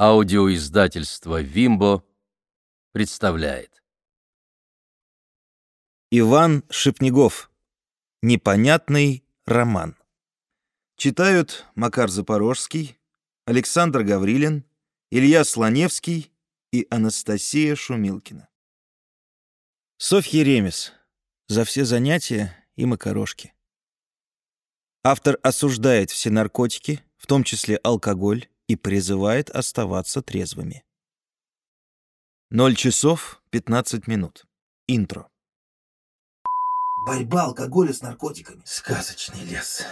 Аудиоиздательство «Вимбо» представляет. Иван Шипнегов. Непонятный роман. Читают Макар Запорожский, Александр Гаврилин, Илья Слоневский и Анастасия Шумилкина. Софья Ремес. За все занятия и макарошки. Автор осуждает все наркотики, в том числе алкоголь, и призывает оставаться трезвыми. 0 часов 15 минут. Интро. Борьба алкоголя с наркотиками. Сказочный лес.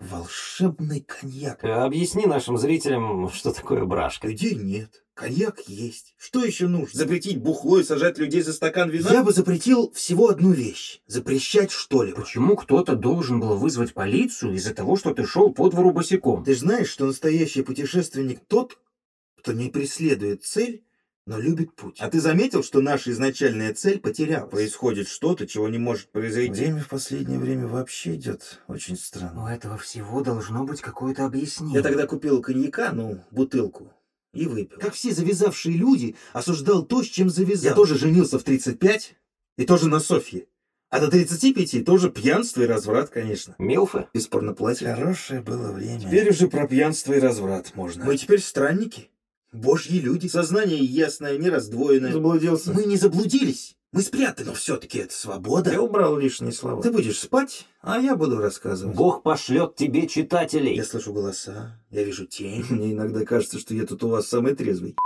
Волшебный коньяк. Объясни нашим зрителям, что такое брашка. Идей нет. Коньяк есть. Что еще нужно? Запретить бухло и сажать людей за стакан вина? Я бы запретил всего одну вещь. Запрещать что-либо. Почему кто-то должен был вызвать полицию из-за того, что ты шел по двору босиком? Ты знаешь, что настоящий путешественник тот, кто не преследует цель, но любит путь. А ты заметил, что наша изначальная цель потерялась? Происходит что-то, чего не может произойти. Время в последнее время вообще идет очень странно. У этого всего должно быть какое-то объяснение. Я тогда купил коньяка, ну, бутылку, и выпил. Как все завязавшие люди, осуждал то, с чем завязал. Я тоже женился в 35 и тоже на Софье. А до 35 тоже пьянство и разврат, конечно. Милфы? Бесспорно платье. Хорошее было время. Теперь уже про пьянство и разврат можно. Мы теперь странники. Божьи люди. Сознание ясное, не раздвоенное. Заблудился. Мы не заблудились. Мы спрятаны. Но все-таки это свобода. Я убрал лишние слова. Ты будешь спать, а я буду рассказывать. Бог пошлет тебе читателей. Я слышу голоса, я вижу тень. Мне иногда кажется, что я тут у вас самый трезвый.